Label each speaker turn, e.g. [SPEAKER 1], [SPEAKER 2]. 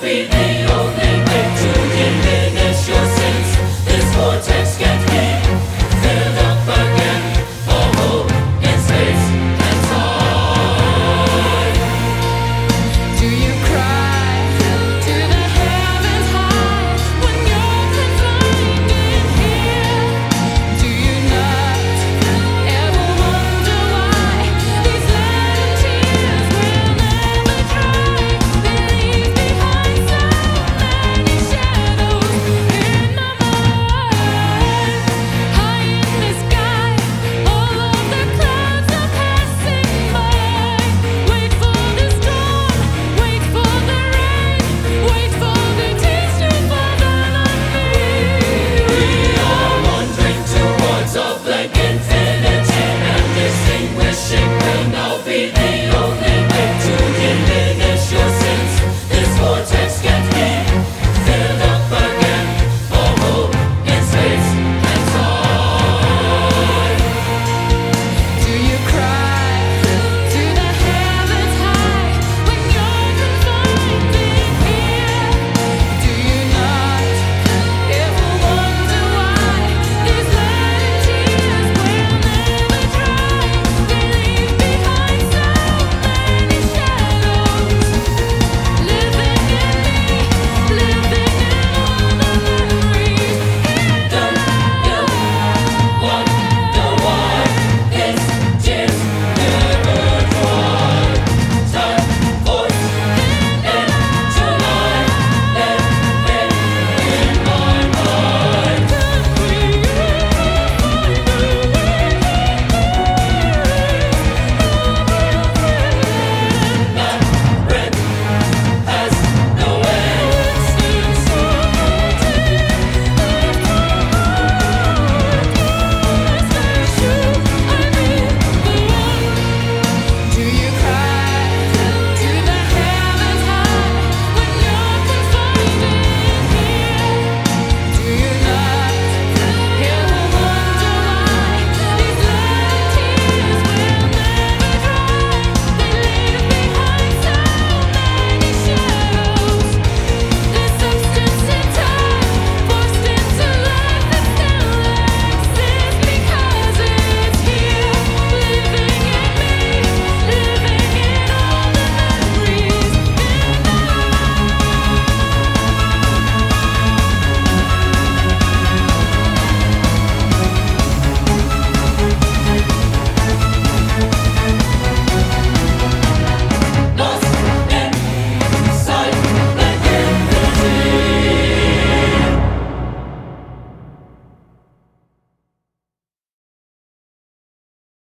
[SPEAKER 1] be me. no feeling.